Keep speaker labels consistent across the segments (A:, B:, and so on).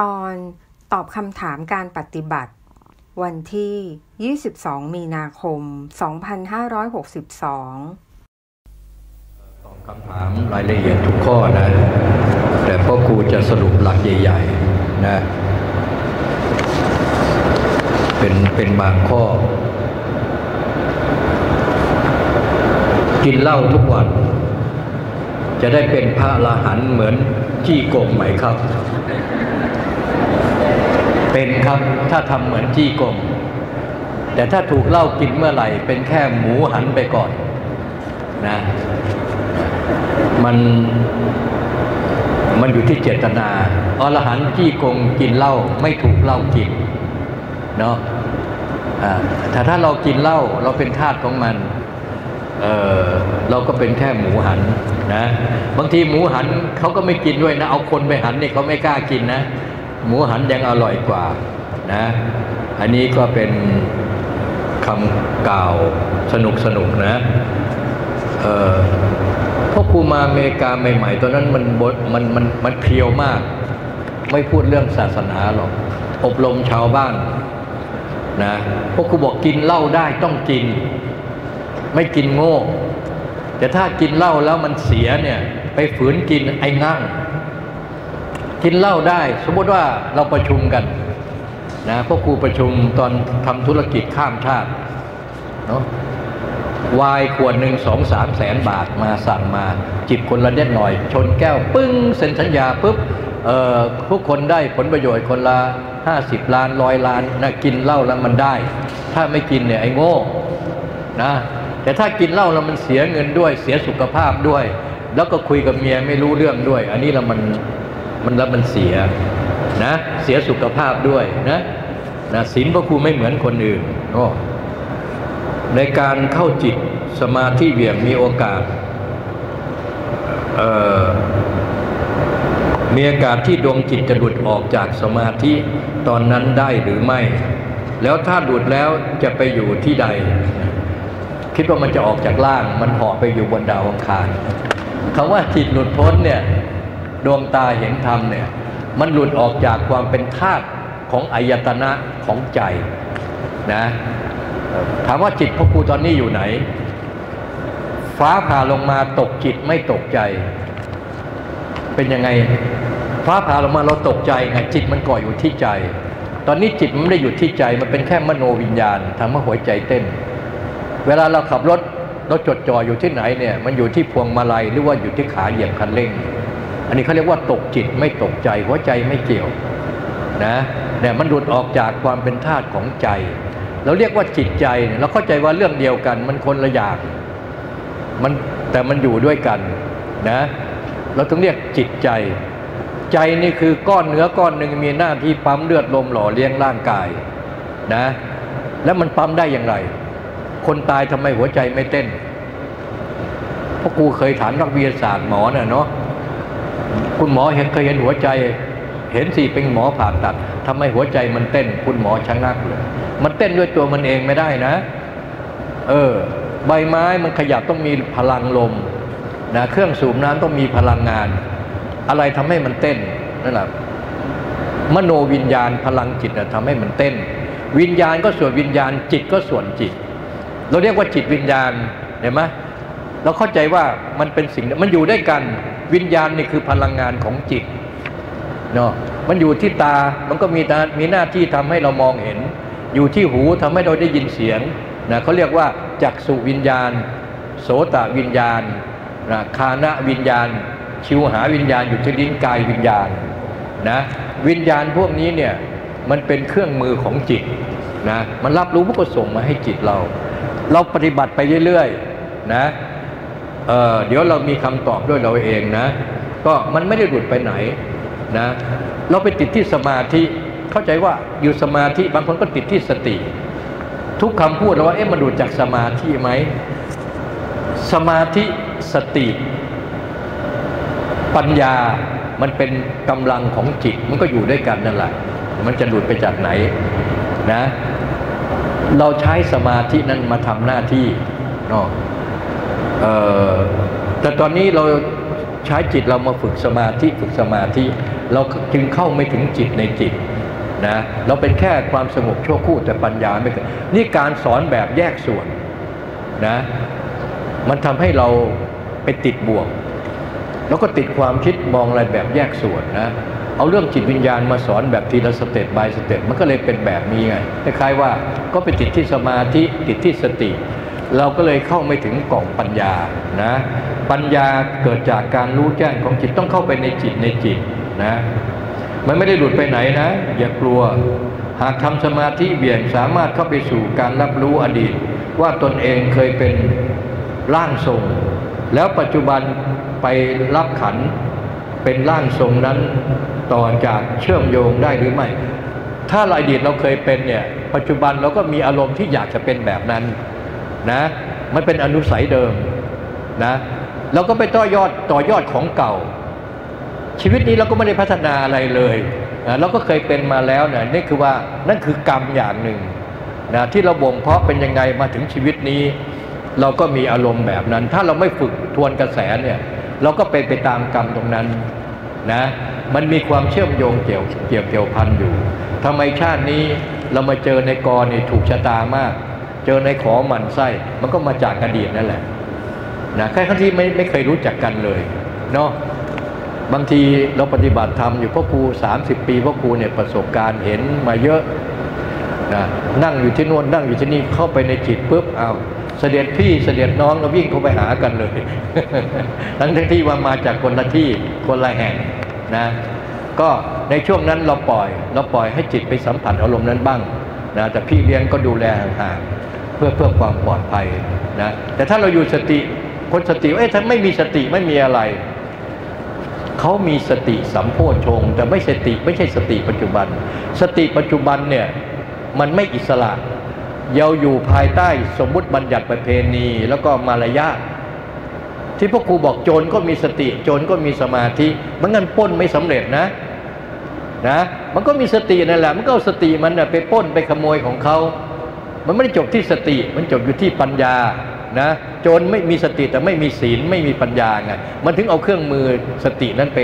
A: ตอนตอบคำถามการปฏิบัติ วันที่ 22 มีนาคม 2562
B: ตอบคำถามรายละเอียดทุกข้อนะ แต่พ่อครูจะสรุปหลักใหญ่ ๆ นะ เป็นเป็นบางข้อ กินเหล้าทุกวัน จะได้เป็นพระอรหันต์เหมือนจี้กงไหมครับ เป็นครับถ้าทำเหมือนจี้กงแต่ถ้าถูกเหล้ากินเมื่อไหร่ เป็นแค่หมูหันไปก่อนนะมันมันอยู่ที่เจตนาอรหันต์จี้กงกินเหล้าไม่ถูกเหล้ากินเนาะแต่ถ้าเรากินเหล้าเราเป็นทาสของมันเออเราก็เป็นแค่หมูหันนะ บางทีหมูหันเขาก็ไม่กินด้วยนะ เอาคนไปหันเนี่ยเขาไม่กล้ากินนะ หมูหันยังอร่อยกว่านะอันนี้ก็เป็นคำกล่าวสนุกสนุกนะเออพวกครูมาอเมริกาใหม่ ๆ ตอนนั้นมันบดมันมันมันเพียวมาก ไม่พูดเรื่องศาสนาหรอก อบรมชาวบ้านนะพวกครูบอกกินเหล้าได้ต้องกิน ไม่กินโง่ แต่ถ้ากินเหล้าแล้วมันเสียเนี่ย ไปฝืนกินไอ้งั่ง กินเหล้าได้ สมมติว่าเราประชุมกันนะพวกครูประชุมตอนทำธุรกิจข้ามชาติเนาะวายขวดหนึ่งสองสามแสนบาทมาสั่งมา จิบคนละเด็ดหน่อย ชนแก้วปึ้งเซ็นสัญญาปุ๊บเอ่อทุกคนได้ผลประโยชน์คนละห้าสิบล้านร้อยล้านนะกินเหล้าแล้วมันได้ ถ้าไม่กินเนี่ยไอ้โง่นะแต่ถ้ากินเหล้าแล้วมันเสียเงินด้วยเสียสุขภาพด้วย แล้วก็คุยกับเมียไม่รู้เรื่องด้วย อันนี้แล้วมัน มันแล้วมันเสียนะเสียสุขภาพด้วยนะนะศีลพระครูไม่เหมือนคนอื่นโอ้ในการเข้าจิตสมาธิเบี่ยงมีโอกาสเอ่อมีโอกาสที่ดวงจิตจะหลุดออกจากสมาธิตอนนั้นได้หรือไม่ แล้วถ้าหลุดแล้วจะไปอยู่ที่ใด คิดว่ามันจะออกจากล่างมันหาะไปอยู่บนดาวอังคารคำว่าจิตหลุดพ้นเนี่ย ดวงตาเห็นธรรมเนี่ยมันหลุดออกจากความเป็นธาตุของอายตนะของใจนะถามว่าจิตพระครูตอนนี้อยู่ไหน ฟ้าผ่าลงมาตกจิตไม่ตกใจ เป็นยังไง ฟ้าผ่าลงมาเราตกใจไงจิตมันก่ออยู่ที่ใจ ตอนนี้จิตมันไม่ได้อยู่ที่ใจมันเป็นแค่มโนวิญญาณทำให้หัวใจเต้น เวลาเราขับรถเราจดจ่ออยู่ที่ไหนเนี่ยมันอยู่ที่พวงมาลัยหรือว่าอยู่ที่ขาเหยียบคันเร่ง อันนี้เขาเรียกว่าตกจิตไม่ตกใจหัวใจไม่เกี่ยวนะเนี่มันหลุดออกจากความเป็นธาตุของใจ เราเรียกว่าจิตใจเราเข้าใจว่าเรื่องเดียวกันมันคนละอย่างมันแต่มันอยู่ด้วยกันนะเราต้องเรียกจิตใจ ใจนี่คือก้อนเนื้อก้อนหนึ่งมีหน้าที่ปั๊มเลือดลมหล่อเลี้ยงร่างกายนะแล้วมันปั๊มได้อย่างไร คนตายทำไมหัวใจไม่เต้นเพราะกูเคยถามนักวิทยาศาสตร์หมอน่ะเนาะ คุณหมอเห็นเคยเห็นหัวใจ เห็นสิเป็นหมอผ่าตัดทำไมหัวใจมันเต้น คุณหมอชะงักเลยมันเต้นด้วยตัวมันเองไม่ได้นะ เออ ใบไม้มันขยับต้องมีพลังลมนะเครื่องสูบน้ำต้องมีพลังงาน อะไรทำให้มันเต้นนั่นแหละมโนวิญญาณพลังจิตทำให้มันเต้น วิญญาณก็ส่วนวิญญาณจิตก็ส่วนจิต เราเรียกว่าจิตวิญญาณเห็นไหมเราเข้าใจว่ามันเป็นสิ่งมันอยู่ด้วยกัน วิญญาณนี่คือพลังงานของจิตเนาะมันอยู่ที่ตามันก็มีตามีหน้าที่ทำให้เรามองเห็น อยู่ที่หูทำให้เราได้ยินเสียงนะเขาเรียกว่าจักสุวิญญาณ โสตวิญญาณนะคานะวิญญาณ ชิวหาวิญญาณอยู่ที่ลิ้นกายวิญญาณนะวิญญาณพวกนี้เนี่ยมันเป็นเครื่องมือของจิตนะมันรับรู้พวกก็ส่งมาให้จิตเรา เราปฏิบัติไปเรื่อยๆนะ เเดี๋ยวเรามีคำตอบด้วยเราเองนะ ก็มันไม่ได้หลุดไปไหนนะ เราไปติดที่สมาธิเข้าใจว่าอยู่สมาธิบางคนก็ติดที่สติ ทุกคำพูดเราว่าเอ๊ะมันหลุดจากสมาธิไหมสมาธิสติ ปัญญามันเป็นกำลังของจิตมันก็อยู่ด้วยกันนั่นแหละมันจะหลุดไปจากไหนนะ เราใช้สมาธินั้นมาทำหน้าที่เนาะ แต่ตอนนี้เราใช้จิตเรามาฝึกสมาธิฝึกสมาธิ เราจึงเข้าไม่ถึงจิตในจิตนะเราเป็นแค่ความสงบชั่วครู่แต่ปัญญาไม่เกิดนี่การสอนแบบแยกส่วนนะมันทำให้เราไปติดบ่วงแล้วก็ติดความคิดมองอะไรแบบแยกส่วนนะเอาเรื่องจิตวิญญาณมาสอนแบบทีละ step by step มันก็เลยเป็นแบบนี้ไงคล้ายๆว่าก็ไปติดที่สมาธิติดที่สติ เราก็เลยเข้าไม่ถึงกล่องปัญญานะปัญญาเกิดจากการรู้แจ้งของจิตต้องเข้าไปในจิตในจิตนะมันไม่ได้หลุดไปไหนนะ อย่ากลัว หากทำสมาธิเบี่ยงสามารถเข้าไปสู่การรับรู้อดีต ว่าตนเองเคยเป็นร่างทรง แล้วปัจจุบันไปรับขันเป็นร่างทรงนั้นต่อจากเชื่อมโยงได้หรือไม่ ถ้าเราอดีตเราเคยเป็นเนี่ยปัจจุบันเราก็มีอารมณ์ที่อยากจะเป็นแบบนั้น นะมันเป็นอนุสัยเดิมนะเราก็ไปต่อยอดต่อยอดของเก่า ชีวิตนี้เราก็ไม่ได้พัฒนาอะไรเลยนะเราก็เคยเป็นมาแล้วนะนี่คือว่านั่นคือกรรมอย่างหนึ่งนะที่เราบ่มเพาะเป็นยังไงมาถึงชีวิตนี้ เราก็มีอารมณ์แบบนั้น ถ้าเราไม่ฝึกทวนกระแสเนี่ยเราก็เป็นไปตามกรรมตรงนั้นนะมันมีความเชื่อมโยงเกี่ยวเกี่ยวเกี่ยวพันอยู่ทำไมชาตินี้เรามาเจอในกรนี่ถูกชะตามาก เจอในขอหมันไส้มันก็มาจากอดีตนั่นแหละนะแค่ที่ไม่ไม่เคยรู้จักกันเลยเนาะบางทีเราปฏิบัติธรรมอยู่พ่อครู 30 ปีพ่อครูเนี่ยประสบการณ์เห็นมาเยอะนะนั่งอยู่ที่น่นนั่งอยู่ที่นี่เข้าไปในจิตปุ๊บเอาเสด็จพี่เสด็จน้องเราวิ่งเข้าไปหากันเลย ทั้งทั้งที่ว่ามาจากคนละที่คนละแห่งนะก็ในช่วงนั้นเราปล่อย เราปล่อยให้จิตไปสัมผัสอารมณ์นั้นบ้างนะแต่พี่เลี้ยงก็ดูแลห่าง เพื่อเพื่อความปลอดภัยนะแต่ถ้าเราอยู่สติคนสติเอ้ยถ้าไม่มีสติไม่มีอะไรเขามีสติสัมโพชง แต่ไม่สติไม่ใช่สติปัจจุบัน สติปัจจุบันเนี่ยมันไม่อิสระเยาอยู่ภายใต้สมมุติบัญญัติประเพณี แล้วก็มารยาทที่พวกครูบอกโจรก็มีสติ โจรก็มีสมาธิมันงั้นป้นไม่สำเร็จนะนะ มันก็มีสตินั่นแหละ มันก็เอาสติมันไปป้นไปขโมยของเขา มันไม่ได้จบที่สติ มันจบอยู่ที่ปัญญานะจรไม่มีสติแต่ไม่มีศีลไม่มีปัญญาไงมันถึงเอาเครื่องมือสตินั้นไป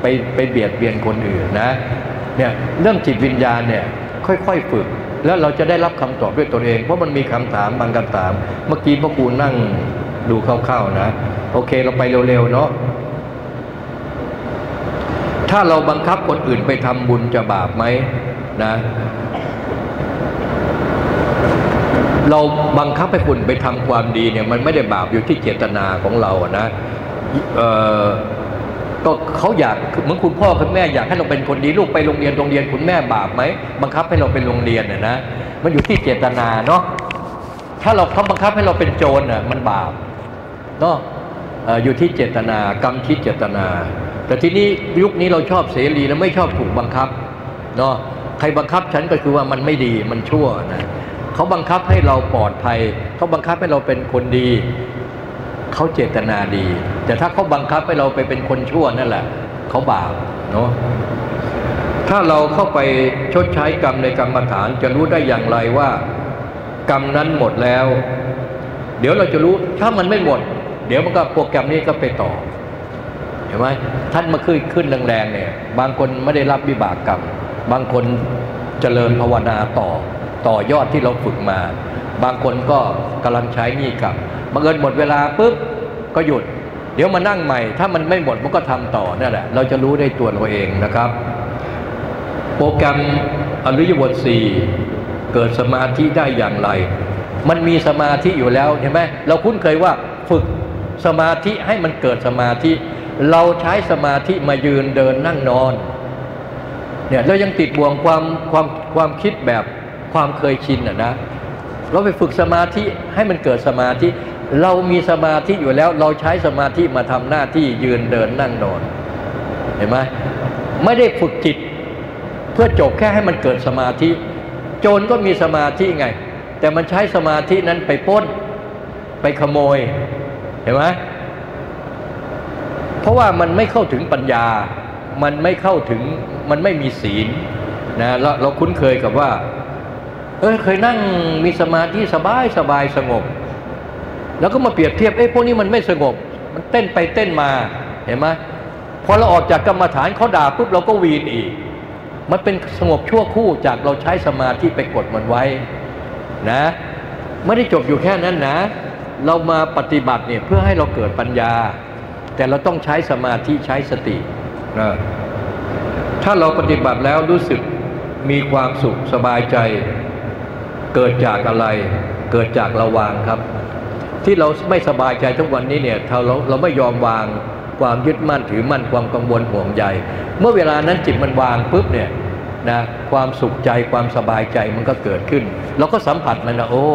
B: ไปไปเบียดเบียนคนอื่นนะเนี่ยเรื่องจิตวิญญาณเนี่ยค่อยๆฝึก แล้วเราจะได้รับคำตอบด้วยตัวเอง เพราะมันมีคำถามบางคำถาม เมื่อกี้พ่อครูนั่งดูคร่าวๆนะ โอเคเราไปเร็วๆเนาะถ้าเราบังคับคนอื่นไปทำบุญจะบาปไหมนะ เราบังคับให้คนไปทำความดีเนี่ยมันไม่ได้บาปอยู่ที่เจตนาของเราอะนะเออก็เขาอยากเหมือนคุณพ่อคุณแม่อยากให้เราเป็นคนดีลูกไปโรงเรียนโรงเรียนคุณแม่บาปไหมบังคับให้เราเป็นโรงเรียนน่ยนะมันอยู่ที่เจตนาเนาะถ้าเราเขาบังคับให้เราเป็นโจรน่ะมันบาปเนาะอยู่ที่เจตนากรรมคิดเจตนา แต่ทีนี้ยุคนี้เราชอบเสรีแล้วไม่ชอบถูกบังคับเนาะใครบังคับฉันก็คือว่ามันไม่ดีมันชั่วนะ เขาบังคับให้เราปลอดภัย เขาบังคับให้เราเป็นคนดี เขาเจตนาดี แต่ถ้าเขาบังคับให้เราไปเป็นคนชั่วนั่นแหละ เขาบาปเนาะถ้าเราเข้าไปชดใช้กรรมในกรรมฐานจะรู้ได้อย่างไรว่า กรรมนั้นหมดแล้ว เดี๋ยวเราจะรู้ถ้ามันไม่หมด เดี๋ยวมันก็โปรแกรมนี้ก็ไปต่อเห็นไหมท่านมาขึ้นขึ้นแรงๆเนี่ย บางคนไม่ได้รับวิบากกรรม บางคนเจริญภาวนาต่อ ต่อยอดที่เราฝึกมา บางคนก็กำลังใช้นี้กรรมบังเอิญหมดเวลาปุ๊บก็หยุด เดี๋ยวมานั่งใหม่ ถ้ามันไม่หมดมันก็ทำต่อนั่นแหละเราจะรู้ได้ตัวเราเองนะครับ โปรแกรมอริยบทสี่เกิดสมาธิได้อย่างไร มันมีสมาธิอยู่แล้วเห็นไหมเราคุ้นเคยว่าฝึกสมาธิให้มันเกิดสมาธิ เราใช้สมาธิมายืนเดินนั่งนอนเนี่ยเรายังติดบ่วงความความความคิดแบบ ความเคยชินอะนะเราไปฝึกสมาธิให้มันเกิดสมาธิ เรามีสมาธิอยู่แล้ว เราใช้สมาธิมาทำหน้าที่ยืนเดินนั่งนอนเห็นไหมไม่ได้ฝึกจิต เพื่อจบแค่ให้มันเกิดสมาธิ โจรก็มีสมาธิไง แต่มันใช้สมาธินั้นไปป้น ไปขโมยเห็นไหมเพราะว่ามันไม่เข้าถึงปัญญา มันไม่เข้าถึงมันไม่มีศีลนะเราเราคุ้นเคยกับว่า เออเคยนั่งมีสมาธิสบายสบายสงบ แล้วก็มาเปรียบเทียบเอ้พวกนี้มันไม่สงบ มันเต้นไปเต้นมาเห็นไหมพอเราออกจากกรรมฐานเขาด่าปุ๊บเราก็วีนอีก มันเป็นสงบชั่วคู่จากเราใช้สมาธิไปกดมันไว้นะไม่ได้จบอยู่แค่นั้นนะ เรามาปฏิบัติเนี่ยเพื่อให้เราเกิดปัญญา แต่เราต้องใช้สมาธิใช้สตินะถ้าเราปฏิบัติแล้วรู้สึกมีความสุขสบายใจ เกิดจากอะไร เกิดจากระวางครับ ที่เราไม่สบายใจทุกวันนี้เนี่ยเราเราเราไม่ยอมวางความยึดมั่นถือมั่นความกังวลห่วงใยเมื่อเวลานั้นจิตมันวางปุ๊บเนี่ยนะความสุขใจความสบายใจมันก็เกิดขึ้นเราก็สัมผัสมันนะโอ้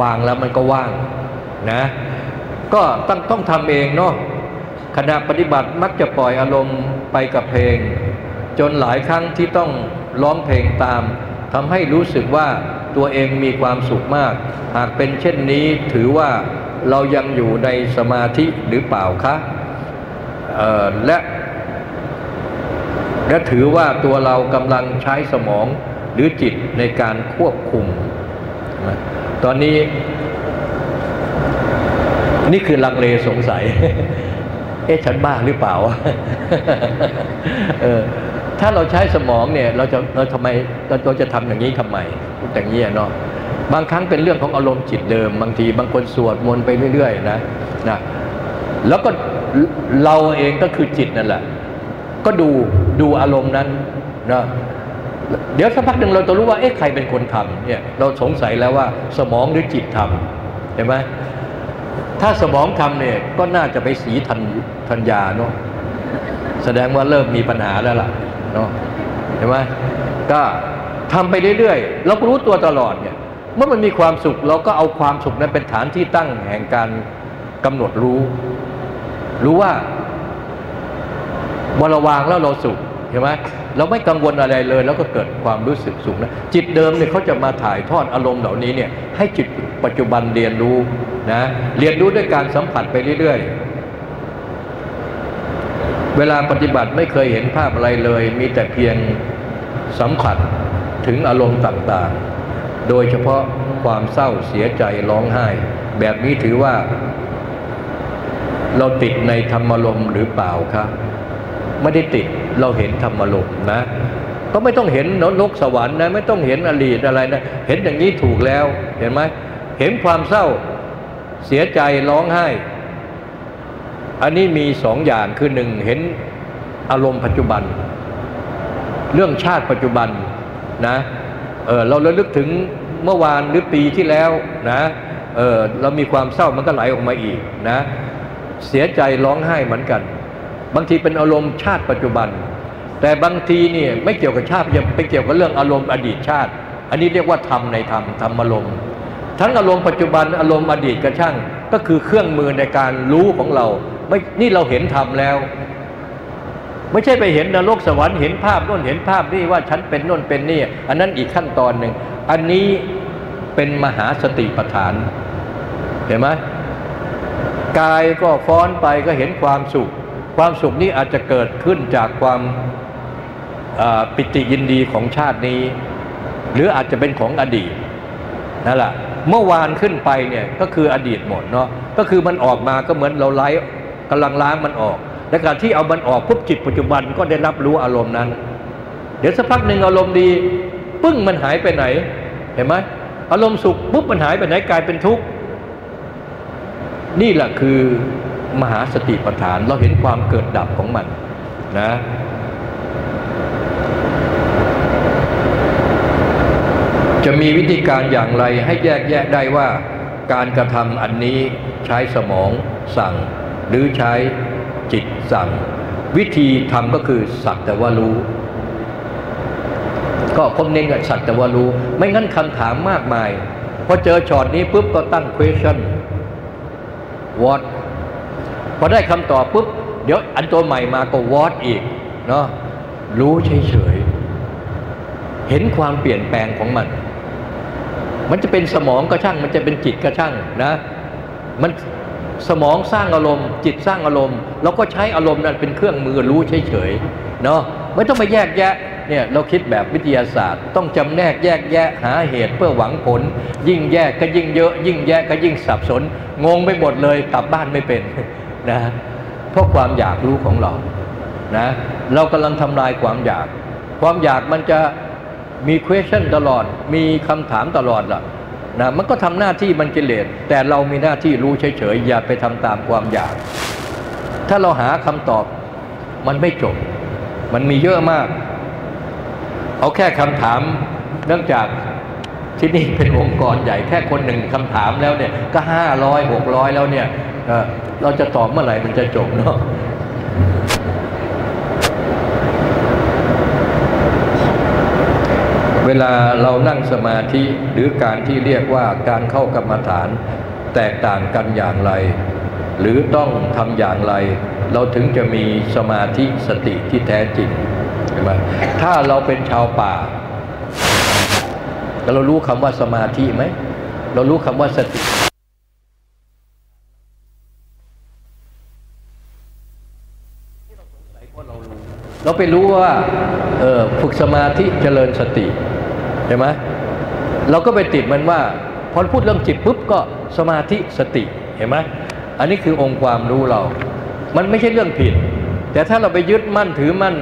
B: วางแล้วมันก็ว่างนะก็ต้องต้องทำเองเนาะขณะปฏิบัติมักจะปล่อยอารมณ์ไปกับเพลง จนหลายครั้งที่ต้องร้องเพลงตาม ทำให้รู้สึกว่าตัวเองมีความสุขมาก หากเป็นเช่นนี้ถือว่าเรายังอยู่ในสมาธิหรือเปล่าคะและและถือว่าตัวเรากำลังใช้สมองหรือจิตในการควบคุม ตอนนี้นี่คือลังเลสงสัย เอ๊ะฉันบ้าหรือเปล่า เออ ถ้าเราใช้สมองเนี่ยเราจะเราทำไมเราจะทำอย่างนี้ทำไมอย่างนี้เนาะบางครั้งเป็นเรื่องของอารมณ์จิตเดิม บางทีบางคนสวดมนต์ไปเรื่อยๆนะนะแล้วก็เราเองก็คือจิตนั่นแหละ ก็ดูดูอารมณ์นั้นนะเดี๋ยวสักพักหนึ่งเราจะรู้ว่าเอ๊ะใครเป็นคนทำเนี่ยเราสงสัยแล้วว่าสมองหรือจิตทำเห็นไหมถ้าสมองทำเนี่ยก็น่าจะไปสีทันทัญญาเนาะแสดงว่าเริ่มมีปัญหาแล้วล่ะ เนาะเห็นไหมก็ทำไปเรื่อยๆเราก็รู้ตัวตลอดเนี่ยเมื่อมันมีความสุขเราก็เอาความสุขนั้นเป็นฐานที่ตั้งแห่งการกำหนดรู้ รู้ว่าเมื่อเราวางแล้วเราสุขเห็นไหมเราไม่กังวลอะไรเลย แล้วก็เกิดความรู้สึกสุขนะจิตเดิมเนี่ยเขาจะมาถ่ายทอดอารมณ์เหล่านี้เนี่ยให้จิตปัจจุบันเรียนรู้นะเรียนรู้ด้วยการสัมผัสไปเรื่อย เวลาปฏิบัติไม่เคยเห็นภาพอะไรเลย มีแต่เพียงสัมผัสถึงอารมณ์ต่างๆ โดยเฉพาะความเศร้าเสียใจร้องไห้ แบบนี้ถือว่า เราติดในธรรมารมหรือเปล่าครับไม่ได้ติดเราเห็นธรรมารมนะ ก็ไม่ต้องเห็นนรกสวรรค์นะไม่ต้องเห็นอรีตอะไรนะ เห็นอย่างนี้ถูกแล้วเห็นไหมเห็นความเศร้าเสียใจร้องไห้ อันนี้มีสองอย่างคือหนึ่งเห็นอารมณ์ปัจจุบัน เรื่องชาติปัจจุบันนะเออเราระลึกถึงเมื่อวานหรือปีที่แล้วนะเออเรามีความเศร้ามันก็ไหลออกมาอีกนะเสียใจร้องไห้เหมือนกัน บางทีเป็นอารมณ์ชาติปัจจุบัน แต่บางทีเนี่ยไม่เกี่ยวกับชาติยังไปเกี่ยวกับเรื่องอารมณ์อดีตชาติ อันนี้เรียกว่าธรรมในธรรมธรรมอารมณ์ทั้งอารมณ์ปัจจุบันอารมณ์อดีตกระช่างก็คือเครื่องมือในการรู้ของเรา ไม่นี่เราเห็นธรรมแล้ว ไม่ใช่ไปเห็นนรกสวรรค์เห็นภาพโน่นเห็นภาพนี่ว่าฉันเป็นโน่นเป็นนี่ อันนั้นอีกขั้นตอนหนึ่ง อันนี้เป็นมหาสติปัฏฐาน เห็นไหมกายก็ฟ้อนไปก็เห็นความสุข ความสุขนี้อาจจะเกิดขึ้นจากความปิติยินดีของชาตินี้ หรืออาจจะเป็นของอดีตนั่นแหละเมื่อวานขึ้นไปเนี่ยก็คืออดีตหมดเนาะก็คือมันออกมาก็เหมือนเราไล่ กำลังล้างมันออกและการที่เอามันออกปุ๊บจิตปัจจุบันก็ได้รับรู้อารมณ์นั้น เดี๋ยวสักพักหนึ่งอารมณ์ดีปึ้งมันหายไปไหน เห็นไหมอารมณ์สุขปุ๊บมันหายไปไหนกลายเป็นทุกข์นี่แหละคือมหาสติปัฏฐานเราเห็นความเกิดดับของมันนะจะมีวิธีการอย่างไรให้แยกแยะได้ว่า การกระทำอันนี้ใช้สมองสั่ง หรือใช้จิตสั่ง วิธีทำก็คือสักแต่ว่ารู้ ก็คมเน้นกับสักแต่ว่ารู้ ไม่งั้นคำถามมากมายพอเจอช็อตนี้ปุ๊บก็ตั้ง question what พอได้คำตอบปุ๊บ เดี๋ยวอันตัวใหม่มาก็ what อีกเนาะรู้เฉยๆเห็นความเปลี่ยนแปลงของมัน มันจะเป็นสมองก็ช่าง มันจะเป็นจิตก็ช่างนะ มัน สมองสร้างอารมณ์ จิตสร้างอารมณ์เราก็ใช้อารมณ์นั้นเป็นเครื่องมือรู้เฉยๆเนาะไม่ต้องไปแยกแยะเนี่ยเราคิดแบบวิทยาศาสตร์ ต้องจำแนกแยกแยะหาเหตุเพื่อหวังผล ยิ่งแยกก็ยิ่งเยอะ ยิ่งแยกก็ยิ่งสับสน งงไปหมดเลยกลับบ้านไม่เป็นนะเพราะความอยากรู้ของเรานะเรากำลังทำลายความอยาก ความอยากมันจะมี question ตลอดมีคำถามตลอดล่ะ นะมันก็ทำหน้าที่มันกิเลสแต่เรามีหน้าที่รู้เฉยๆอย่าไปทำตามความอยาก ถ้าเราหาคำตอบมันไม่จบ มันมีเยอะมาก เอาแค่คำถามเนื่องจากที่นี่เป็นองค์กรใหญ่แค่คนหนึ่งคำถามแล้วเนี่ยก็ห้าร้อยหกร้อยแล้วเนี่ยเอ่อเราจะตอบเมื่อไหร่มันจะจบเนาะ เวลาเรานั่งสมาธิหรือการที่เรียกว่าการเข้ากรรมฐาน แตกต่างกันอย่างไร หรือต้องทำอย่างไร เราถึงจะมีสมาธิสติที่แท้จริงใช่ไหมถ้าเราเป็นชาวป่าแล้วเรารู้คำว่าสมาธิไหม เรารู้คำว่าสติเราไปรู้ว่าออฝึกสมาธิเจริญสติ ใช่ไหมเราก็ไปติดมันว่า พอพูดเรื่องจิตปุ๊บก็สมาธิสติเห็นไหมอันนี้คือองค์ความรู้เรา มันไม่ใช่เรื่องผิด แต่ถ้าเราไปยึดมั่นถือมั่น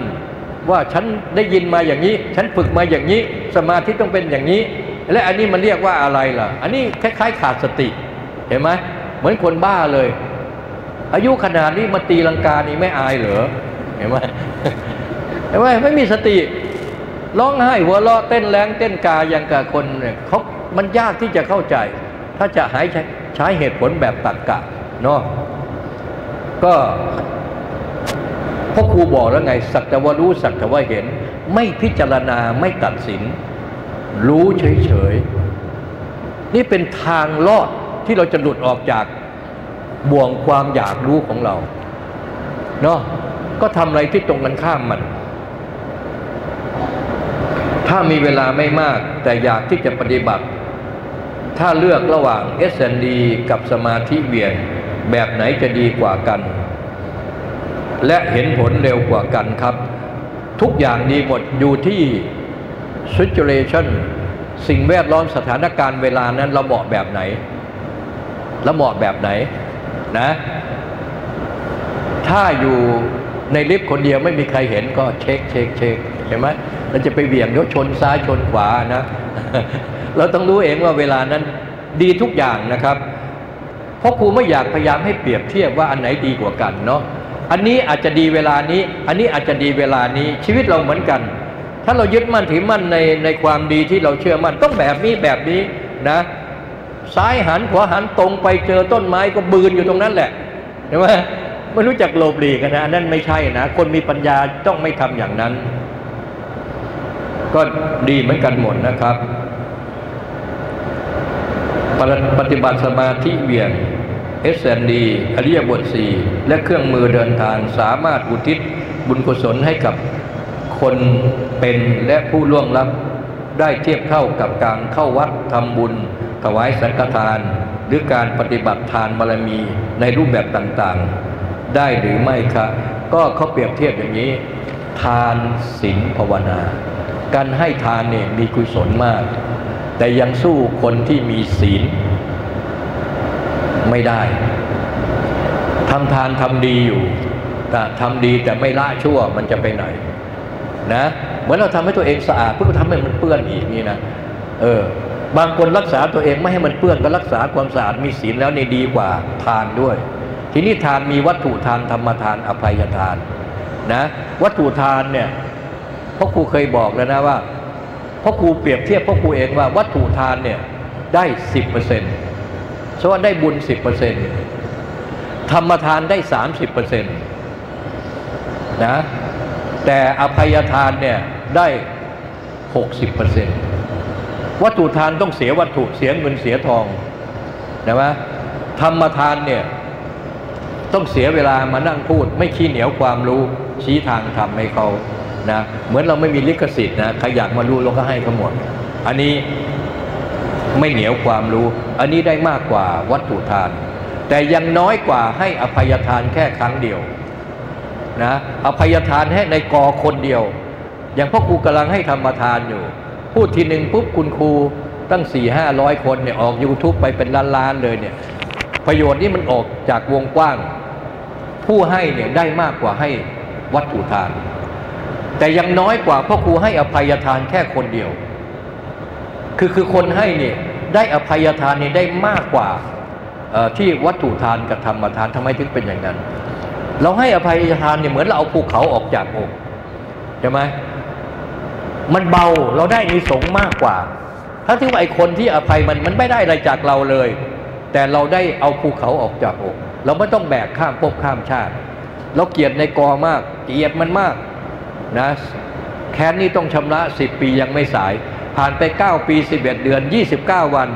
B: ว่าฉันได้ยินมาอย่างนี้ ฉันฝึกมาอย่างนี้ สมาธิต้องเป็นอย่างนี้ และอันนี้มันเรียกว่าอะไรล่ะ อันนี้คล้ายๆขาดสติ เห็นไหมเหมือนคนบ้าเลย อายุขนาดนี้มาตีลังกานี่ไม่อายเหรอเห็นไหมเห็นไหมไม่มีสติ ร้องไห้หัวเราะเต้นแรงเต้นกาอย่างกับคนเนี่ยเขามันยากที่จะเข้าใจ ถ้าจะหายใช้ใชเหตุผลแบบตักกะเนาะก็พ่อครูบอกแล้วไง สักแต่ว่ารู้สักแต่ว่าเห็น ไม่พิจารณาไม่ตัดสิน รู้เฉยๆ นี่เป็นทางลอดที่เราจะหลุดออกจากบ่วงความอยากรู้ของเราเนาะก็ทำอะไรที่ตรงกันข้ามมัน ถ้ามีเวลาไม่มากแต่อยากที่จะปฏิบัติ ถ้าเลือกระหว่าง S&D กับสมาธิเวียนแบบไหนจะดีกว่ากัน และเห็นผลเร็วกว่ากันครับ ทุกอย่างดีหมดอยู่ที่ situation สิ่งแวดล้อมสถานการณ์เวลานั้นเราเหมาะแบบไหนเราเหมาะแบบไหนนะ ถ้าอยู่ในลิฟต์คนเดียวไม่มีใครเห็นก็เช็คเช็คเช็คเห็นไหมเราจะไปเบี่ยงยชนซ้ายชนขวานะ เราต้องรู้เองว่าเวลานั้นดีทุกอย่างนะครับ เพราะครูไม่อยากพยายามให้เปรียบเทียบว่าอันไหนดีกว่ากันเนาะอันนี้อาจจะดีเวลานี้ อันนี้อาจจะดีเวลานี้ชีวิตเราเหมือนกัน ถ้าเรายึดมั่นถือมั่นในในความดีที่เราเชื่อมั่นต้องแบบนี้แบบนี้นะซ้ายหันขวาหันตรงไปเจอต้นไม้ก็บืนอยู่ตรงนั้นแหละเห็นไหมไม่รู้จักโลบหลีกันนะอันนั้นไม่ใช่นะ คนมีปัญญาต้องไม่ทำอย่างนั้น ก็ดีเหมือนกันหมดนะครับ ปฏิบัติสมาธิเวียน S&D อริยบทสี่และเครื่องมือเดินทางสามารถอุทิศบุญกุศลให้กับคนเป็นและผู้ล่วงลับ ได้เทียบเท่ากับการเข้าวัดทำบุญ ถวายสังฆทาน หรือการปฏิบัติทานบารมีในรูปแบบต่างๆ ได้หรือไม่คะก็เขาเปรียบเทียบอย่างนี้ ทานศีลภาวนา การให้ทานเนี่ยมีกุศลมาก แต่ยังสู้คนที่มีศีล ไม่ได้ทำทานทำดีอยู่แต่ทำดีแต่ไม่ละชั่วมันจะไปไหนนะเหมือนเราทำให้ตัวเองสะอาดเพื่อทำให้มันเปื้อนอีกนี่นะเออบางคนรักษาตัวเองไม่ให้มันเปื้อนก็รักษาความสะอาดมีศีลแล้วนี่ดีกว่าทานด้วย ทีนี้ทานมีวัตถุทานธรรมทานอภัยทานนะวัตถุทานเนี่ย พ่อครูเคยบอกแล้วนะว่าพ่อครูเปรียบเทียบพ่อครูเองว่าวัตถุทานเนี่ยได้สิบเปอร์เซ็นต์สว่าได้บุญสิบเปอร์เซ็นต์ธรรมทานได้สามสิบเปอร์เซ็นต์นะแต่อภัยทานเนี่ยได้หกสิบเปอร์เซ็นต์วัตถุทานต้องเสียวัตถุเสียเงินเสียทองนะว่าธรรมทานเนี่ยต้องเสียเวลามานั่งพูด ไม่ขี้เหนียวความรู้ชี้ทางทำให้เขา นะเหมือนเราไม่มีลิขสิทธิ์นะใครอยากมารู้เราก็ให้เขาหมด อันนี้ไม่เหนียวความรู้ อันนี้ได้มากกว่าวัตถุทาน แต่ยังน้อยกว่าให้อภัยทานแค่ครั้งเดียวนะอภัยทานให้ในกอคนเดียว อย่างพ่อครูกำลังให้ธรรมทานอยู่ พูดทีหนึ่งปุ๊บคุณครูตั้งสี่ห้าร้อยคนเนี่ยออก YouTube ไปเป็นล้านๆเลยเนี่ยประโยชน์นี้มันออกจากวงกว้าง ผู้ให้เนี่ยได้มากกว่าให้วัตถุทาน แต่ยังน้อยกว่าพ่อครูให้อภัยทานแค่คนเดียว คือคือคนให้เนี่ยได้อภัยทานเนี่ยได้มากกว่าที่วัตถุทานกับธรรมทานทำไมถึงเป็นอย่างนั้น เราให้อภัยทานเนี่ยเหมือนเราเอาภูเขาออกจากอกใช่ไหมมันเบาเราได้นิสงมากกว่าทั้งที่ว่าไอ้คนที่อภัยมันมันไม่ได้อะไรจากเราเลย แต่เราได้เอาภูเขาออกจากอก เราไม่ต้องแบกข้ามภพข้ามชาติ เราเกลียดในกอมาก เกลียดมันมาก นะแค้นนี้ต้องชำระสิบปียังไม่สาย ผ่านไป 9 ปี 11 เดือน 29 วัน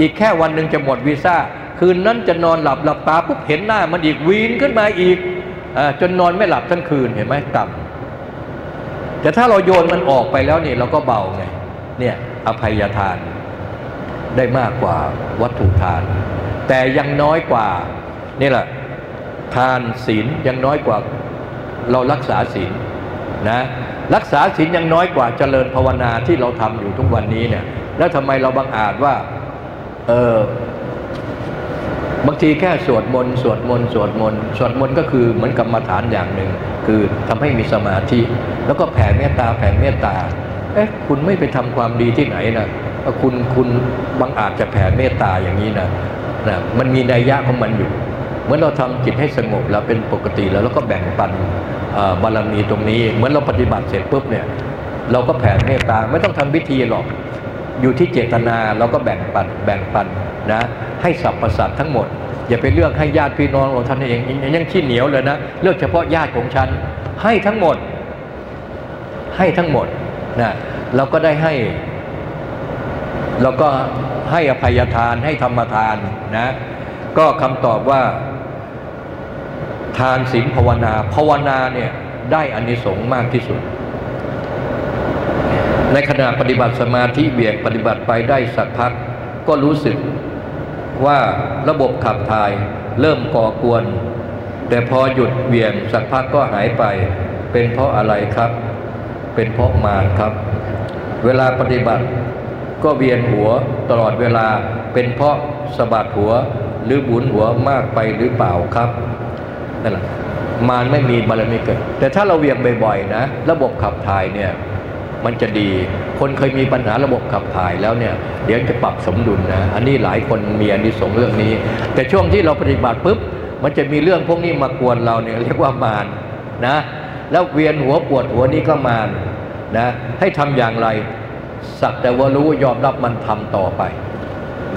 B: อีกแค่วันหนึ่งจะหมดวีซ่า คืนนั้นจะนอนหลับหลับตาปุ๊บเห็นหน้ามันอีกวีนขึ้นมาอีกอจนนอนไม่หลับทั้งคืนเห็นไหมกรรมแต่ถ้าเราโยนมันออกไปแล้วนี่เราก็เบาไงเนี่ยอภัยทานได้มากกว่าวัตถุทาน แต่ยังน้อยกว่านี่แหละทานศีลยังน้อยกว่าเรารักษาศีล นะรักษาศีลยังน้อยกว่าเจริญภาวนาที่เราทำอยู่ทุกวันนี้เนี่ยแล้วทำไมเราบังอาจว่าเออบางทีแค่สวดมนต์สวดมนต์สวดมนต์สวดมนต์ก็คือเหมือนกรรมฐานอย่างหนึ่ง คือทำให้มีสมาธิ แล้วก็แผ่เมตตาแผ่เมตตาเอ๊ะคุณไม่ไปทำความดีที่ไหนนะคุณคุณบางอาจจะแผ่เมตตาอย่างนี้นะนะมันมีนัยยะของมันอยู่ เหมือนเราทำจิตให้สงบแล้วเป็นปกติแล้วแล้วก็แบ่งปันบารมีตรงนี้ เหมือนเราปฏิบัติเสร็จปุ๊บเนี่ยเราก็แผ่เมตตาไม่ต้องทำพิธีหรอก อยู่ที่เจตนาเราก็แบ่งปันแบ่งปันนะให้สรรพสัตว์ทั้งหมด อย่าไปเลือกให้ญาติพี่น้องเราท่านเองยังขี้เหนียวเลยนะเลือกเฉพาะญาติของฉันให้ทั้งหมด ให้ทั้งหมดนะเราก็ได้ให้เราก็ให้อภัยทานให้ธรรมทานนะ ก็คำตอบว่า ทานศีลภาวนาภาวนาเนี่ยได้อานิสงส์มากที่สุด ในขณะปฏิบัติสมาธิเบียกปฏิบัติไปได้สักพัก ก็รู้สึกว่าระบบขับถ่ายเริ่มก่อกวน แต่พอหยุดเบี่ยงสักพักก็หายไป เป็นเพราะอะไรครับ เป็นเพราะมารครับ เวลาปฏิบัติก็เวียนหัวตลอดเวลาเป็นเพราะสะบัดหัว หรือบุนหัวมากไปหรือเปล่าครับนั่นแหละมารไม่มีบารมีเกิด แต่ถ้าเราเวียงบ่อยๆนะ ระบบขับถ่ายเนี่ยมันจะดี คนเคยมีปัญหาระบบขับถ่ายแล้วเนี่ย เดี๋ยวจะปรับสมดุลนะ อันนี้หลายคนมีอันนี้สงเรื่องนี้ แต่ช่วงที่เราปฏิบัติปุ๊บ มันจะมีเรื่องพวกนี้มากวนเราเนี่ยเรียกว่ามารนะ แล้วเวียนหัวปวดหัวนี้ก็มารนะ ให้ทำอย่างไร สักแต่ว่ารู้ยอมรับมันทำต่อไป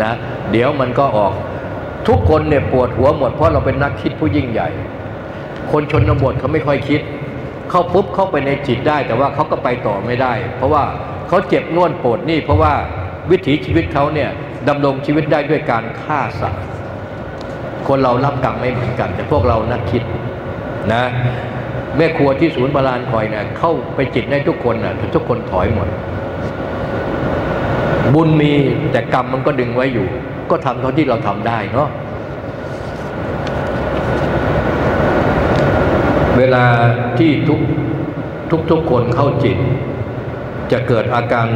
B: นะ เดี๋ยวมันก็ออก ทุกคนเนี่ยปวดหัวหมดเพราะเราเป็นนักคิดผู้ยิ่งใหญ่ คนชนบทเขาไม่ค่อยคิด เข้าปุ๊บเข้าไปในจิตได้ แต่ว่าเขาก็ไปต่อไม่ได้ เพราะว่าเขาเจ็บน่วนปวดนี่เพราะว่าวิถีชีวิตเขาเนี่ยดำรงชีวิตได้ด้วยการฆ่าสัตว์คนเรารับกรรมไม่เหมือนกัน แต่พวกเรานักคิดนะแม่ครัวที่ศูนย์บาลานคอยเนี่ยเข้าไปจิตได้ทุกคนนะทุกคนถอยหมด บุญมีแต่กรรมมันก็ดึงไว้อยู่ ก็ทำเท่าที่เราทำได้เนาะเวลาที่ทุกทุกทุกคนเข้าจิต จะเกิดอาการ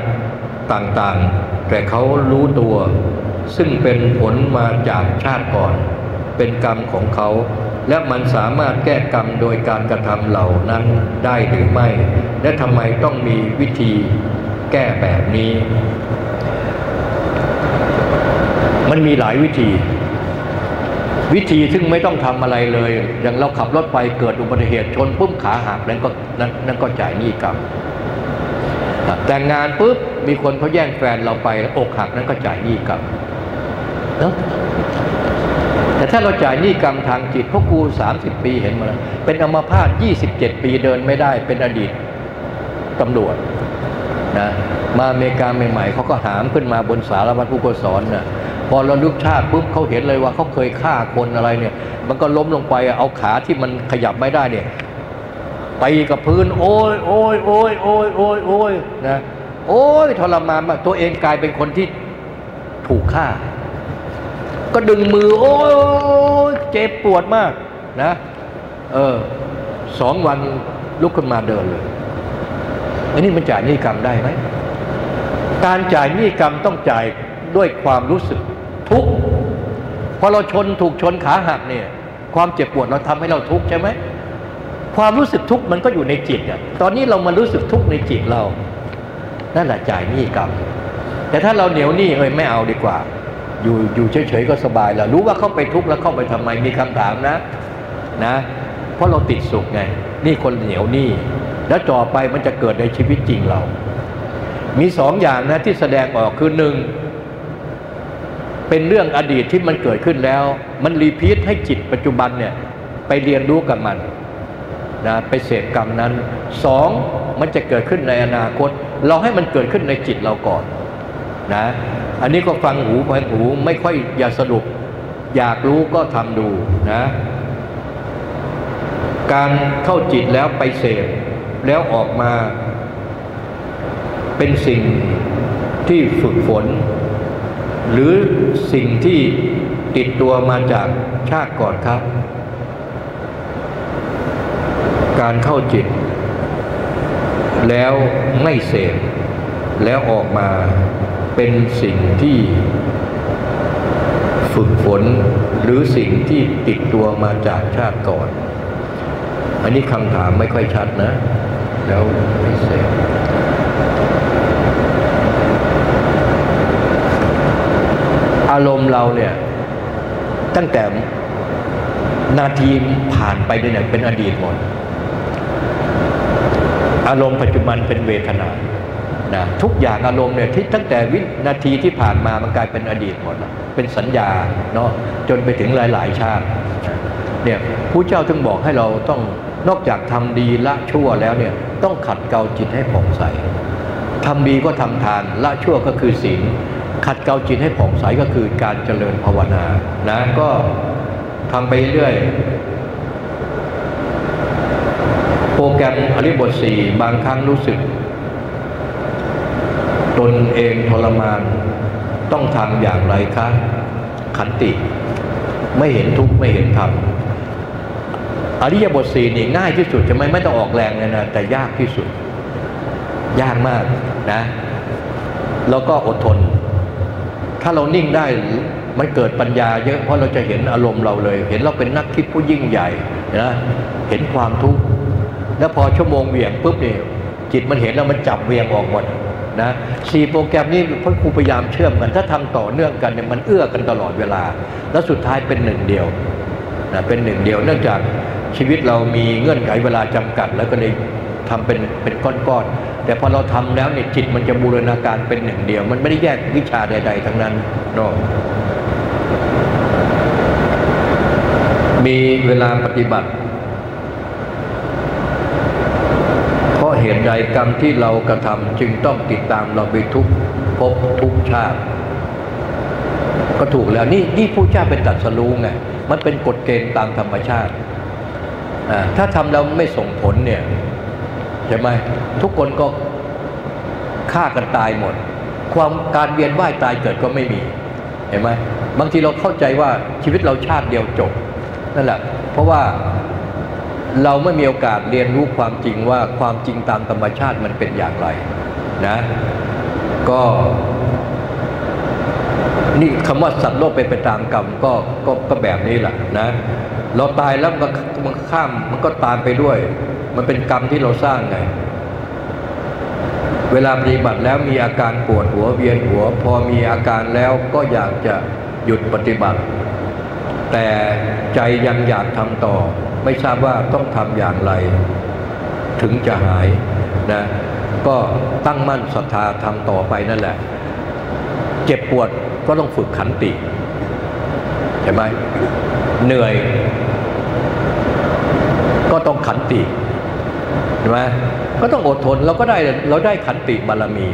B: ต่างๆ แต่เขารู้ตัว ซึ่งเป็นผลมาจากชาติก่อน เป็นกรรมของเขา และมันสามารถแก้กรรมโดยการกระทำเหล่านั้นได้หรือไม่ และทำไมต้องมีวิธีแก้แบบนี้ มันมีหลายวิธี วิธีซึ่งไม่ต้องทำอะไรเลย อย่างเราขับรถไปเกิดอุบัติเหตุชนปุ๊บขาหักนั่นก็นั่นนั่นก็จ่ายหนี้กรรมแต่งงานปุ๊บมีคนเขาแย่งแฟนเราไปแล้วอกหักนั่นก็จ่ายหนี้กรรมเนาะแต่ถ้าเราจ่ายหนี้กรรมทางจิตพวกกูสามสิบปีเห็นมาแล้วเป็นอัมพาตยี่สิบเจ็ดปีเดินไม่ได้เป็นอดีตตำรวจนะมาอเมริกาใหม่ๆเขาก็หามขึ้นมาบนสารวัตรผู้กศรนะ่ะ พอเราลึกชาติปุ๊บเขาเห็นเลยว่าเขาเคยฆ่าคนอะไรเนี่ย มันก็ล้มลงไปเอาขาที่มันขยับไม่ได้เนี่ยไปกับพื้น โอ้ยโอ้ยโอ้ยโอ้ยโอ้ยโอ้ยนะโอ้ยทรมานมากตัวเองกลายเป็นคนที่ถูกฆ่า ก็ดึงมือ โอ้ยเจ็บปวดมากนะเออสองวันลุกขึ้นมาเดินเลยอันนี้มันจ่ายหนี้กรรมได้ไหมการจ่ายหนี้กรรมต้องจ่ายด้วยความรู้สึก ทุกข์พอเราชนถูกชนขาหักเนี่ย ความเจ็บปวดเราทำให้เราทุกข์ใช่ไหมความรู้สึกทุกข์มันก็อยู่ในจิตอะตอนนี้เรามารู้สึกทุกข์ในจิตเรา นั่นแหละจ่ายหนี้กรรมแต่ถ้าเราเหนียวหนี้เอ้ยไม่เอาดีกว่า อยู่อยู่เฉยๆก็สบายแล้วรู้ว่าเข้าไปทุกข์แล้วเข้าไปทำไมมีคำถามนะนะ เพราะเราติดสุขไง นี่คนเหนียวหนี้แล้วต่อไปมันจะเกิดในชีวิตจริงเรา มีสองอย่างนะที่แสดงออกคือหนึ่ง เป็นเรื่องอดีตที่มันเกิดขึ้นแล้ว มันรีพีทให้จิตปัจจุบันเนี่ยไปเรียนรู้กับมันนะไปเสพกรรมนั้นสองมันจะเกิดขึ้นในอนาคต เราให้มันเกิดขึ้นในจิตเราก่อนนะอันนี้ก็ฟังหูฟังหูไม่ค่อยอย่าสรุป อยากรู้ก็ทำดูนะการเข้าจิตแล้วไปเสพแล้วออกมา เป็นสิ่งที่ฝึกฝน หรือสิ่งที่ติดตัวมาจากชาติก่อนครับ การเข้าจิต แล้วไม่เสพแล้วออกมาเป็นสิ่งที่ฝึกฝนหรือสิ่งที่ติดตัวมาจากชาติก่อน อันนี้คำถามไม่ค่อยชัดนะ แล้วไม่เสพารมณ์เราเนี่ยตั้งแต่นาทีผ่านไปเนี่ยเป็นอดีตหมด อารมณ์ปัจจุบันเป็นเวทนานะทุกอย่างอารมณ์เนี่ยที่ตั้งแต่วินาทีที่ผ่านมามันกลายเป็นอดีตหมดเป็นสัญญาเนาะจนไปถึงหลาย ๆ ชาติเนี่ยผู้เจ้าถึงบอกให้เราต้องนอกจากทำดีละชั่วแล้วเนี่ยต้องขัดเกลาจิตให้ผ่องใสทำดีก็ทำทานละชั่วก็คือศีล ขัดเกลาจิตให้ผ่องใสก็คือการเจริญภาวนานะก็ทำไปเรื่อยโปรแกรมอริบทสี่บางครั้งรู้สึก ตนเองทรมานต้องทำอย่างไรคะขันติ ไม่เห็นทุกข์ไม่เห็นธรรมอริยบทสี่นี่ง่ายที่สุดจะไม่ไม่ต้องออกแรงเลยนะแต่ยากที่สุด ยากมากนะ แล้วก็อดทน ถ้าเรานิ่งได้มันเกิดปัญญาเยอะเพราะเราจะเห็นอารมณ์เราเลย เห็นเราเป็นนักคิดผู้ยิ่งใหญ่นะเห็นความทุกข์แล้วพอชั่วโมงเหวี่ยงปุ๊บเนี่ยจิตมันเห็นแล้วมันจับเวียงออกหมดนะสี่โปรแกรมนี้พ่อครูพยายามเชื่อมกัน ถ้าทำต่อเนื่องกันเนี่ยมันเอื้อกันตลอดเวลา แล้วสุดท้ายเป็นหนึ่งเดียวนะเป็นหนึ่งเดียว เนื่องจากชีวิตเรามีเงื่อนไขเวลาจำกัด แล้วก็เลยทำเป็นเป็นก้อนๆ แต่พอเราทำแล้วเนี่ยจิตมันจะบูรณาการเป็นหนึ่งเดียว มันไม่ได้แยกวิชาใด ๆ ทั้งนั้นเนาะมีเวลาปฏิบัติเพราะเหตุใดกรรมที่เรากระทำจึงต้องติดตามเราไปทุกภพทุกชาติ ก็ถูกแล้วนี่นี่ผู้เจ้าเป็นตัดสรู้ไงมันเป็นกฎเกณฑ์ตามธรรมชาติอ่าถ้าทำแล้วไม่ส่งผลเนี่ย ใช่ไหมทุกคนก็ฆ่ากันตายหมด ความการเวียนว่ายตายเกิดก็ไม่มีเห็นไหมบางทีเราเข้าใจว่าชีวิตเราชาติเดียวจบนั่นแหละ เพราะว่าเราไม่มีโอกาสเรียนรู้ความจริงว่าความจริงตามธรรมชาติมันเป็นอย่างไรนะ ก็นี่คำว่าสัตว์โลกเป็นไปตามกรรมก็ก็ก็แบบนี้แหละนะ เราตายแล้วมันมันข้ามมันก็ตามไปด้วย มันเป็นกรรมที่เราสร้างไง เวลาปฏิบัติแล้วมีอาการปวดหัวเวียนหัว พอมีอาการแล้วก็อยากจะหยุดปฏิบัติ แต่ใจยังอยากทำต่อ ไม่ทราบว่าต้องทำอย่างไร ถึงจะหายนะก็ตั้งมั่นศรัทธาทำต่อไปนั่นแหละ เจ็บปวดก็ต้องฝึกขันติใช่ไหมเหนื่อย ก็ต้องขันติ ใช่ไหมก็ต้องอดทนเราก็ได้เราได้ขันติบารมี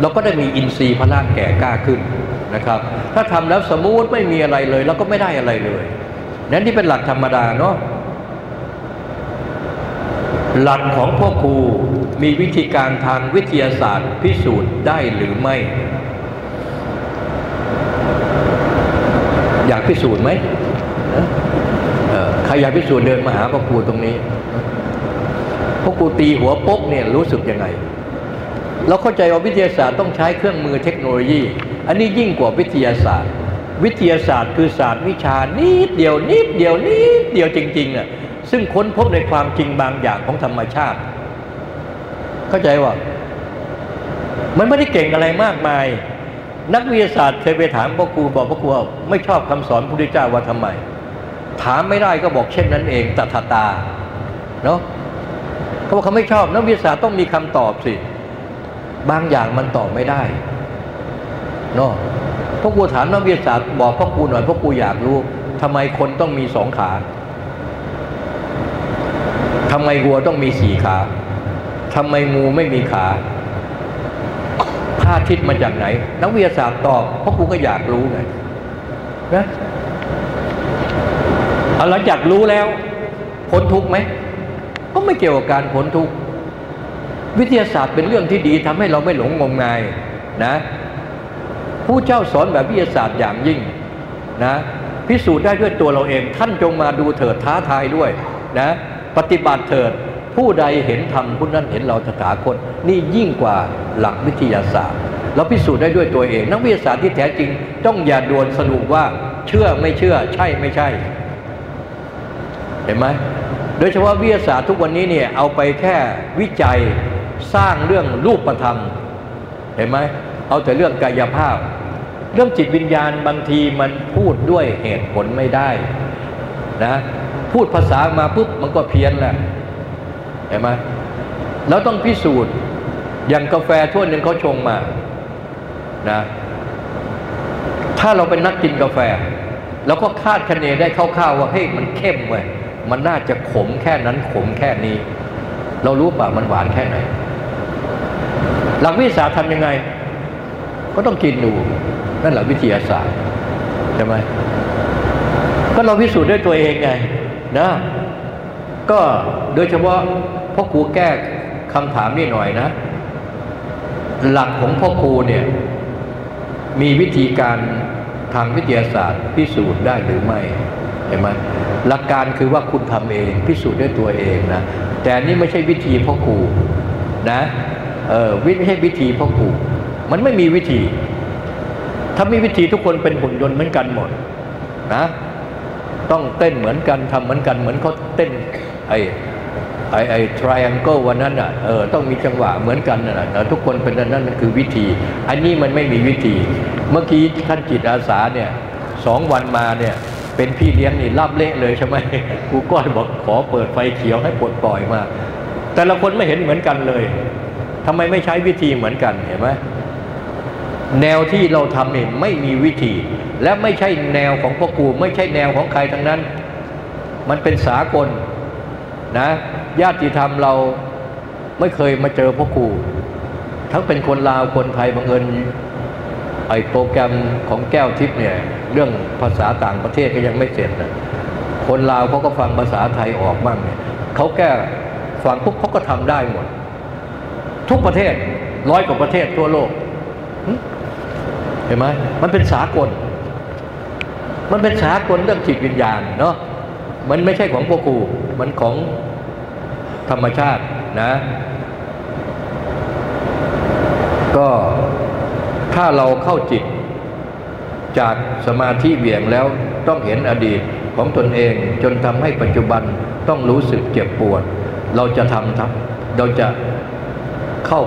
B: เราก็ได้มีอินทรีย์พละแก่กล้าขึ้นนะครับ ถ้าทำแล้วสมมุติไม่มีอะไรเลยเราก็ไม่ได้อะไรเลยนั้นที่เป็นหลักธรรมดาเนาะหลักของพ่อครูมีวิธีการทางวิทยาศาสตร์พิสูจน์ได้หรือไม่ อยากพิสูจน์ไหมใครอยากพิสูจน์เดินมาหาพ่อครูตรงนี้ พ่อครูตีหัวป๊กเนี่ยรู้สึกยังไง เราเข้าใจว่าวิทยาศาสตร์ต้องใช้เครื่องมือเทคโนโลยี อันนี้ยิ่งกว่าวิทยาศาสตร์ วิทยาศาสตร์คือศาสตร์วิชานิดเดียวนิดเดียวนิดเดียวจริงๆน่ะซึ่งค้นพบในความจริงบางอย่างของธรรมชาติ เข้าใจว่า มันไม่ได้เก่งอะไรมากมาย นักวิทยาศาสตร์เคยไปถามพ่อครูบอกพ่อครูว่าไม่ชอบคำสอนพระพุทธเจ้าว่าทำไม ถามไม่ได้ก็บอกเช่นนั้นเองตัทตาเนาะ เขาบอกเขาไม่ชอบนักวิทยาศาสตร์ต้องมีคำตอบสิ บางอย่างมันตอบไม่ได้เนาะพ่อครูถามนักวิทยาศาสตร์บอกพ่อครูหน่อยพ่อครูอยากรู้ทำไมคนต้องมีสองขาทำไมวัวต้องมีสี่ขาทำไมงูไม่มีขาพระอาทิตย์มาจากไหน นักวิทยาศาสตร์ตอบพ่อครูก็อยากรู้ไงนะเอาหลังจากรู้แล้วพ้นทุกไหม ก็ไม่เกี่ยวกับการพ้นทุกข์วิทยาศาสตร์เป็นเรื่องที่ดีทำให้เราไม่หลงงมงายนะผู้เจ้าสอนแบบวิทยาศาสตร์อย่างยิ่งนะพิสูจน์ได้ด้วยตัวเราเอง ท่านจงมาดูเถิดท้าทายด้วยนะปฏิบัติเถิดผู้ใดเห็นธรรมผู้นั้นเห็นเราตถาคตนี่ยิ่งกว่าหลักวิทยาศาสตร์ เราพิสูจน์ได้ด้วยตัวเอง นักวิทยาศาสตร์ที่แท้จริงต้องอย่าด่วนสรุปว่าเชื่อไม่เชื่อใช่ไม่ใช่ เห็นไหม ดยเฉพาะวิทยาศาสตร์ทุกวันนี้เนี่ยเอาไปแค่วิจัยสร้างเรื่องรูปธรรม เห็นไหมเอาแต่เรื่องกายภาพ เรื่องจิตวิญญาณบางทีมันพูดด้วยเหตุผลไม่ได้นะพูดภาษามาปุ๊บมันก็เพี้ยนแหละเห็นไหมแล้วต้องพิสูจน์อย่างกาแฟถ้วยหนึ่งเขาชงมานะถ้าเราเป็นนักกินกาแฟเราก็คาดคะเนได้คร่าวๆว่าเฮ้ยมันเข้มเว้ย มันน่าจะขมแค่นั้นขมแค่นี้ เรารู้ป่ะมันหวานแค่ไหน หลักวิทยาท์ทำยังไง ก็ต้องกินดู นั่นแหละวิทยาศาสตร์ใช่ไหมก็เราพิสูจน์ด้วยตัวเองไงนะก็โดยเฉพาะพ่อครูแก้คำถามนี่หน่อยนะ หลักของพ่อครูเนี่ยมีวิธีการทางวิทยาศาสตร์พิสูจน์ได้หรือไม่ เห็นไหมหลักการคือว่าคุณทำเองพิสูจน์ด้วยตัวเองนะแต่นี่ไม่ใช่วิธีพ่อครูนะเออวิไม่ใช่วิธีพ่อครูมันไม่มีวิธี ถ้ามีวิธีทุกคนเป็นหุ่นยนต์เหมือนกันหมดนะต้องเต้นเหมือนกันทำเหมือนกันเหมือนเขาเต้นไอ้ไอ้ไอ้ triangle วันนั้นอะเออต้องมีจังหวะเหมือนกันนะทุกคนเป็นนั่นนั่นคือวิธี อันนี้มันไม่มีวิธี เมื่อกี้ท่านจิตอาสาเนี่ยสองวันมาเนี่ย เป็นพี่เลี้ยงนี่รับเละเลยใช่ไหมกูก้อยบอกขอเปิดไฟเขียวให้ปลดปล่อยมา แต่ละคนไม่เห็นเหมือนกันเลยทำไมไม่ใช้วิธีเหมือนกันเห็นไหมแนวที่เราทำเนี่ยไม่มีวิธี และไม่ใช่แนวของพ่อครูไม่ใช่แนวของใครทั้งนั้น มันเป็นสากลนะญาติธรรมเราไม่เคยมาเจอพ่อครูทั้งเป็นคนลาวคนไทยบังเอิญไอ้โปรแกรมของแก้วทิพย์เนี่ย เรื่องภาษาต่างประเทศก็ยังไม่เสร็จนะคนลาวเขาก็ฟังภาษาไทยออกบ้างเนี่ยเขาแก้ฟังปุ๊บเขาก็ทำได้หมด ทุกประเทศร้อยกว่าประเทศทั่วโลก เห็นไหมมันเป็นสากล มันเป็นสากลเรื่องจิตวิญญาณเนาะมันไม่ใช่ของพวกกูมันของธรรมชาตินะ ก็ถ้าเราเข้าจิต จากสมาธิเบี่ยงแล้วต้องเห็นอดีตของตนเองจนทำให้ปัจจุบันต้องรู้สึกเจ็บปวด เราจะทำทับเราจะเข้า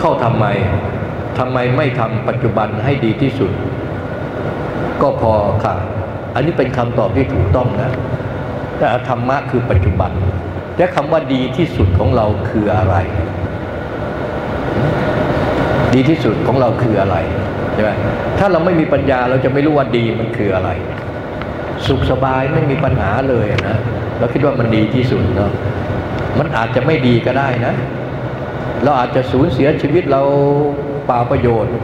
B: เข้าทำไมทำไมไม่ทำปัจจุบันให้ดีที่สุด ก็พอค่ะ อันนี้เป็นคำตอบที่ถูกต้องนะแต่ธรรมะคือปัจจุบัน และคำว่าดีที่สุดของเราคืออะไร ดีที่สุดของเราคืออะไร ใช่ไหมถ้าเราไม่มีปัญญาเราจะไม่รู้ว่าดีมันคืออะไร สุขสบายไม่มีปัญหาเลยนะเราคิดว่ามันดีที่สุดเนาะมันอาจจะไม่ดีก็ได้นะ เราอาจจะสูญเสียชีวิตเราเปล่าประโยชน์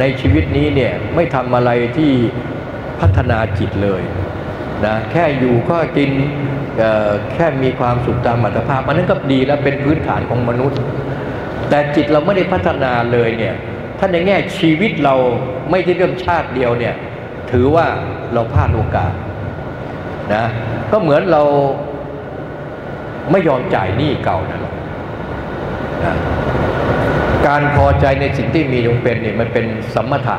B: ในชีวิตนี้เนี่ยไม่ทำอะไรที่พัฒนาจิตเลยนะแค่อยู่ก็กินแค่มีความสุขตามอัตภาพมันนั้นก็ดีแล้วเป็นพื้นฐานของมนุษย์ แต่จิตเราไม่ได้พัฒนาเลยเนี่ย ถ้าในแง่ชีวิตเราไม่ใช่เรื่องชาติเดียวเนี่ยถือว่าเราพลาดโอกาสนะก็เหมือนเราไม่ยอมจ่ายหนี้เก่านั่นแหละนะการพอใจในสิ่งที่มีลงเป็นเนี่ยมันเป็นสมถะ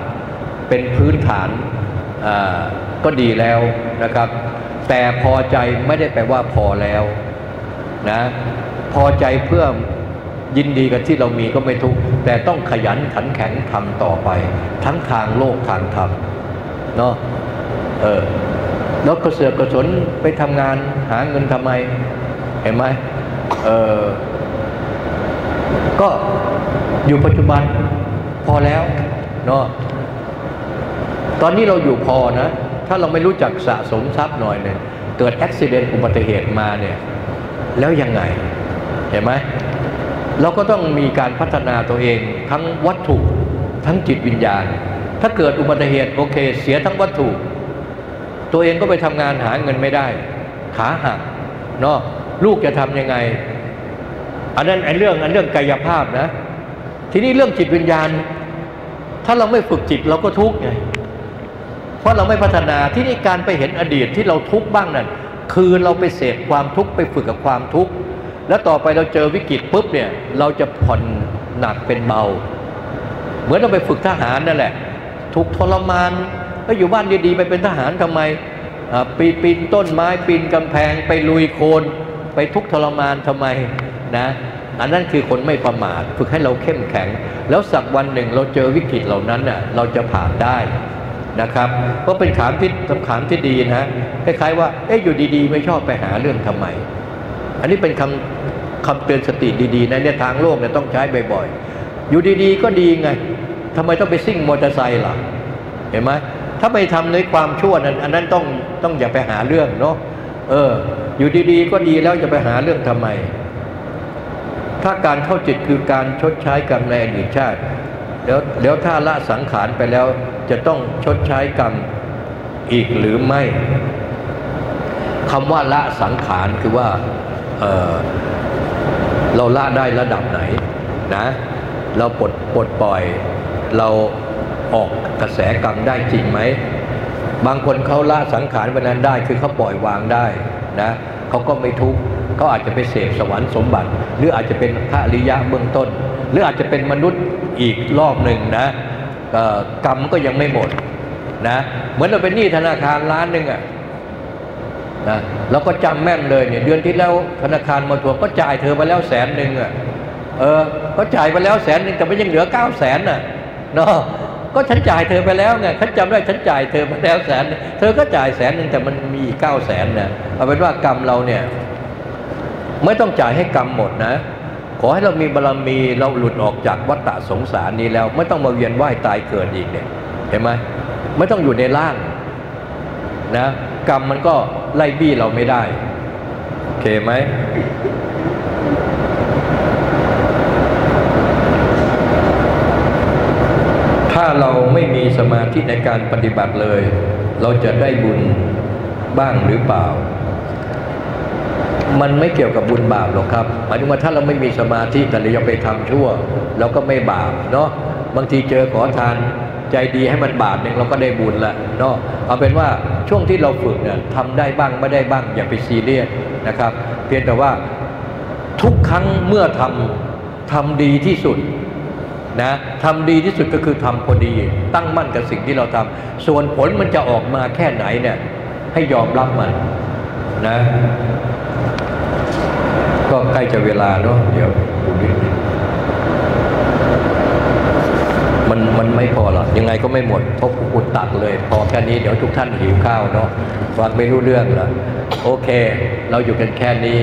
B: เป็นพื้นฐานก็ดีแล้วนะครับ แต่พอใจไม่ได้แปลว่าพอแล้วนะพอใจเพื่อ ยินดีกับที่เรามีก็ไม่ทุกแต่ต้องขยันขันแข็งทำต่อไป ทั้งทางโลกทางธรรมเนาะเออแล้วกระเสือกกระสนไปทำงานหาเงินทำไม เห็นไหมเออก็อยู่ปัจจุบันพอแล้วเนาะตอนนี้เราอยู่พอนะ ถ้าเราไม่รู้จักสะสมทรัพย์หน่อยเนี่ยเกิดอุบัติเหตุมาเนี่ย แล้วยังไง เห็นไหม เราก็ต้องมีการพัฒนาตัวเองทั้งวัตถุทั้งจิตวิญญาณ ถ้าเกิดอุบัติเหตุโอเค เสียทั้งวัตถุ ตัวเองก็ไปทำงานหาเงินไม่ได้ ขาหักเนาะลูกจะทำยังไง อันนั้นไอ้เรื่องอันเรื่องกายภาพนะ ทีนี้เรื่องจิตวิญญาณ ถ้าเราไม่ฝึกจิตเราก็ทุกข์ไงเพราะเราไม่พัฒนาที่นี่การไปเห็นอดีตที่เราทุกข์บ้างนั่นคือเราไปเสพความทุกข์ไปฝึกกับความทุกข์ แล้วต่อไปเราเจอวิกฤตปุ๊บเนี่ยเราจะผ่อนหนักเป็นเบา เหมือนเราไปฝึกทหารนั่นแหละ ทุกทรมานแล้อยู่บ้านดีๆไปเป็นทหารทำไมปีปีนต้นไม้ปีนกำแพงไปลุยโคลนไปทุกทรมานทำไมนะอันนั้นคือคนไม่ประมาทฝึกให้เราเข้มแข็ง แล้วสักวันหนึ่งเราเจอวิกฤตเหล่านั้นน่ะเราจะผ่านได้นะครับก็เป็นขามที่ขามที่ดีนะคล้ายๆว่าเอ๊ะอยู่ดีๆ ไม่ชอบไปหาเรื่องทำไม อันนี้เป็นคำคำเตือนสติดีๆนะเนี่ยทางโลกเนี่ยต้องใช้บ่อยๆ อยู่ดีๆ ก็ดีไงทำไมต้องไปซิ่งมอเตอร์ไซค์ล่ะ เห็นไหมถ้าไปทำในความชั่วนั้น อันนั้นต้องต้องอย่าไปหาเรื่องเนาะเออ อยู่ดีๆ ก็ดีแล้วจะไปหาเรื่องทำไม ถ้าการเข้าจิตคือการชดใช้กรรมในอดีตชาติ แล้วแล้วถ้าละสังขารไปแล้วจะต้องชดใช้กรรมอีกหรือไม่คำว่าละสังขารคือว่า เเราละได้ระดับไหนนะเราปลดปลดปล่อย เราออกกระแสกรรมได้จริงไหม บางคนเขาละสังขารวันนั้นได้คือเขาปล่อยวางได้นะเขาก็ไม่ทุกข์เขาอาจจะไปเสพสวรรค์สมบัติ หรืออาจจะเป็นพระอริยะเบื้องต้น หรืออาจจะเป็นมนุษย์อีกรอบหนึ่งนะกรรมก็ยังไม่หมดนะเหมือนเราเป็นหนี้ธนาคารล้านหนึ่งอะ นะเราก็จำแม่นเลยเนี่ยเดือนที่แล้วธนาคารมาทวงก็จ่ายเธอไปแล้วแสนหนึ่งอะเออก็จ่ายไปแล้วแสนหนึ่งแต่ไม่ยังเหลือเก้าแสนน่ะเนาะก็ฉันจ่ายเธอไปแล้วไงฉันจำได้ฉันจ่ายเธอไปแล้วแสนเธอก็จ่ายแสนหนึ่งแต่มันมีเก้าแสนเนี่ยเอาเป็นว่ากรรมเราเนี่ยไม่ต้องจ่ายให้กรรมหมดนะ ขอให้เรามีบารรมีเราหลุดออกจากวัฏฏะสงสารนี้แล้ว ไม่ต้องมาเวียนว่ายตายเกิดอีกเนี่ยเห็นไหมไม่ต้องอยู่ในร่างนะ กรรมมันก็ไล่บี้เราไม่ได้โอเคไหมถ้าเราไม่มีสมาธิในการปฏิบัติเลย เราจะได้บุญบ้างหรือเปล่า มันไม่เกี่ยวกับบุญบาปหรอกครับหมายถึงว่าถ้าเราไม่มีสมาธิแต่เรายังไปทำชั่ว เราก็ไม่บาปเนาะบางทีเจอขอทานใจดีให้มันบาทหนึ่งเราก็ได้บุญละเนาะเอาเป็นว่า ช่วงที่เราฝึกเนี่ยทำได้บ้างไม่ได้บ้างอย่าไปซีเรียสนะครับ เพียงแต่ว่าทุกครั้งเมื่อทำทำดีที่สุดนะทำดีที่สุดก็คือทำพอดี ตั้งมั่นกับสิ่งที่เราทำส่วนผลมันจะออกมาแค่ไหนเนี่ยให้ยอมรับมันนะ ก็ใกล้จะเวลาเนาะเดี๋ยวมันมัน ไม่พอหรอกยังไงก็ไม่หมดพบอุดตัดเลย พอแค่นี้เดี๋ยวทุกท่านหิวข้าวเนาะฟังไม่รู้เรื่องละโอเค เราอยู่กันแค่นี้